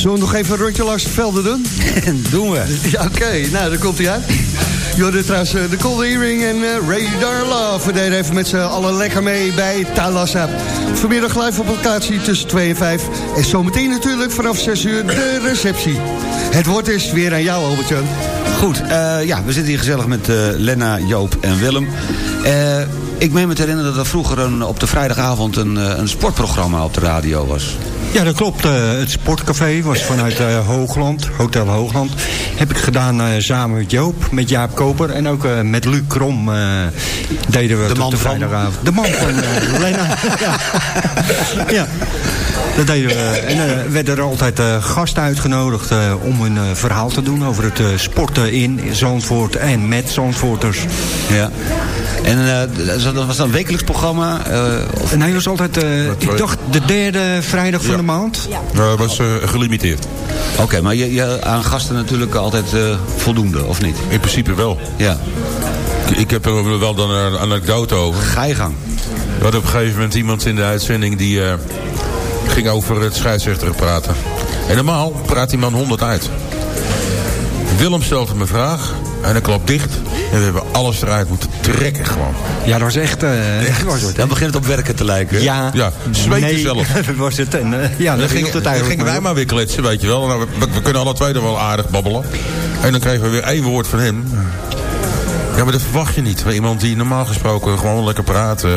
Zullen we nog even een rondje langs de velden doen?
doen we.
Ja, Oké, nou, dan komt hij uit. Jorden trouwens eh, de Cold Earring en eh, Radar Love. We deden even met z'n allen lekker mee bij Talassa. Vanmiddag live op locatie tussen 2 en 5. En zometeen natuurlijk vanaf 6 uur de receptie. Het woord is weer aan jou, Albert-Jan.
Goed, eh, ja, we zitten hier gezellig met eh, Lena, Joop en Willem. Ik meen me te herinneren dat er vroeger een, op de vrijdagavond een, een sportprogramma op de radio was.
Ja, dat klopt. Eh, het sportcafé was vanuit eh, Hoogland, Hotel Hoogland. Heb ik gedaan eh, samen met Joop, met Jaap Koper en ook met Luc Krom deden we
De man
de
van?
De man van Lena. ja. ja, dat deden we. En eh werden er altijd gasten uitgenodigd om een eh, verhaal te doen over het sporten in Zandvoort en met Zandvoorters.
Ja. En eh, dat was dat een wekelijks programma? eh, of...
En hij was altijd, eh, ik dacht, de derde vrijdag van
Ja.
de maand.
Dat was eh, gelimiteerd.
Oké, maar je, je aan gasten natuurlijk altijd eh, voldoende, of niet?
In principe wel.
Ja.
Ik heb er wel dan een anekdote over.
Ga je gang.
We hadden op een gegeven moment iemand in de uitzending die eh, ging over het scheidsrechter praten. En normaal praat die man 100 uit. Willem stelt hem een vraag en hij klapt dicht. En we hebben alles eruit moeten trekken gewoon.
Ja, dat was echt... eh,
Echt?
was het,
Dan begint het op werken te lijken.
Ja,
Ja, zweten
nee,
zelf.
was het. En, eh, ja,
dan
dan
ging,
het
dan gingen wij
maar
weer kletsen, weet je wel. Nou, we, we kunnen alle twee er wel aardig babbelen. En dan kregen we weer één woord van hem. Ja, maar dat verwacht je niet. Iemand die normaal gesproken gewoon lekker praat. eh,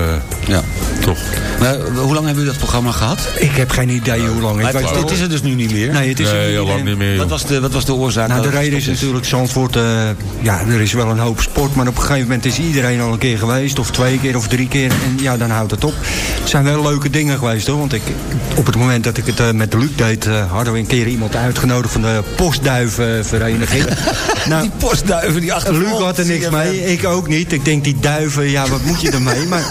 Ja.
Toch.
Nou, hoe lang hebben jullie dat programma gehad?
Ik heb geen idee hoe lang. Ik
Maar
weet
het, is er dus nu niet meer.
Nee, het is er
Nee, lang
meer.
niet meer.
Wat was de, wat was de oorzaak?
Nou, de reden is natuurlijk Zandvoort... eh, ja, er is wel een hoop sport, maar op een gegeven moment is iedereen al een keer geweest. Of twee keer of drie keer. En ja, dan houdt het op. Het zijn wel leuke dingen geweest, hoor. Want ik, op het moment dat ik het eh, met Luc deed... eh, hadden we een keer iemand uitgenodigd van de postduivenvereniging. nou,
Die postduiven die achter
Luc had er niks mee, ik ook niet. Ik denk, die duiven, ja, wat moet je ermee? Maar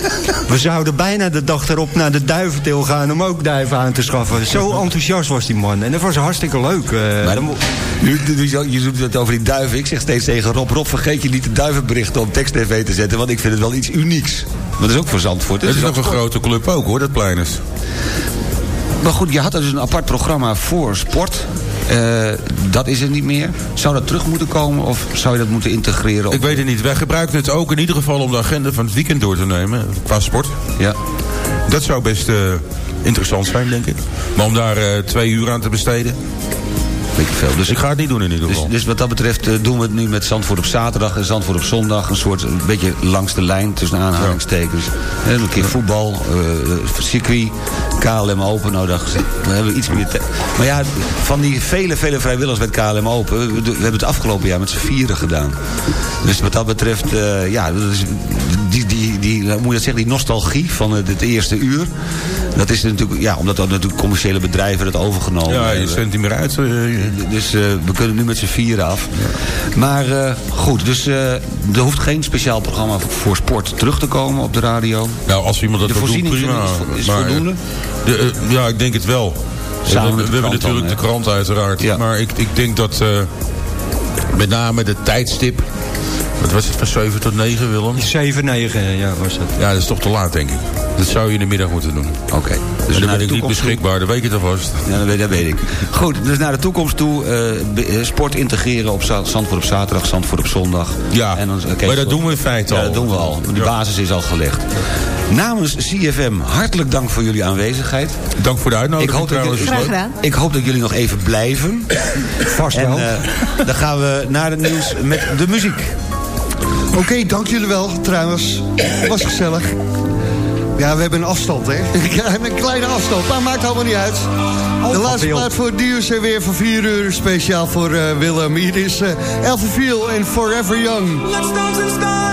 we zouden bijna bijna de dag erop naar de duiventeel gaan om ook duiven aan te schaffen. Zo enthousiast was die man. En dat was hartstikke leuk. eh.
Maar dan, nu, nu, je doet het over die duiven. Ik zeg steeds tegen Rob, Rob, vergeet je niet de duivenberichten op tekst-tv te zetten. Want ik vind het wel iets unieks. Maar dat is ook voor Zandvoort.
Het is
wel
nog een grote club ook hoor, dat plein is.
Maar goed, je had dus een apart programma voor sport. Eh, dat is er niet meer. Zou dat terug moeten komen of zou je dat moeten integreren? op-
Ik weet het niet. Wij gebruiken het ook in ieder geval om de agenda van het weekend door te nemen. Qua sport.
Ja.
Dat zou best eh, interessant zijn, denk ik. Maar om daar eh, twee uur aan te besteden.
Weet ik veel. Dus
ik ga het niet doen in ieder
Dus,
geval.
dus wat dat betreft eh, doen we het nu met Zandvoort op zaterdag en Zandvoort op zondag. Een soort een beetje langs de lijn tussen aanhalingstekens. En een keer voetbal, eh, circuit, KLM Open. Nou, dacht ik, we hebben iets meer... Maar ja, van die vele, vele vrijwilligers met KLM Open... We, we hebben het afgelopen jaar met z'n vieren gedaan. Dus wat dat betreft, eh, ja, die, die, die, hoe moet je dat zeggen, die nostalgie van het, het eerste uur... Dat is natuurlijk, ja, omdat dat natuurlijk commerciële bedrijven het overgenomen
Ja, je
hebben.
zendt niet meer uit. eh,
Dus eh, we kunnen nu met z'n vieren af. Maar eh, goed, dus eh, er hoeft geen speciaal programma voor sport terug te komen op de radio.
Nou, als iemand dat
De
wil doen, prima.
is is
Maar,
voldoende?
de, ja, ik denk het wel.
Samen
we hebben
dan,
natuurlijk
hè?
de krant uiteraard. Maar ik, ik denk dat eh, met name de tijdstip... Wat was het van 7 tot 9, Willem?
7, 9, ja, was dat.
Ja, dat is toch te laat, denk ik. Dat zou je in de middag moeten doen.
Oké.
Dus dan
naar
ben
de
ik niet beschikbaar, dat weet je toch vast.
Ja, dat weet, dat weet ik. Goed, dus naar de toekomst toe. eh, eh, sport integreren op za- Zandvoort op zaterdag, Zandvoort op zondag.
Ja,
en dan, oké,
maar dat doen we in feite
ja,
al.
dat doen we al.
Ja.
basis is al gelegd. Namens CFM, hartelijk dank voor jullie aanwezigheid.
Dank voor de uitnodiging
Ik hoop dat,
trouwens.
jullie-
Graag gedaan.
ik hoop dat jullie nog even blijven.
Vast
En
wel.
eh, dan gaan we naar het nieuws met de muziek.
Oké, dank jullie wel trouwens. Was gezellig. Ja, we hebben een afstand, hè? Ja, een kleine afstand, maar maakt allemaal niet uit. De laatste
veel.
plaat voor het nieuws en weer van 4 uur. Speciaal voor eh, Willem. Hier is uh, Elfenviel en Forever Young.
Let's dance in style,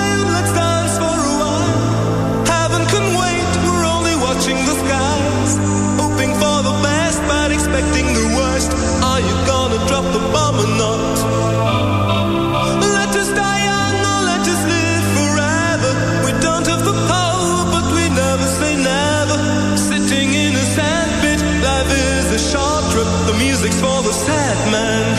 sad man.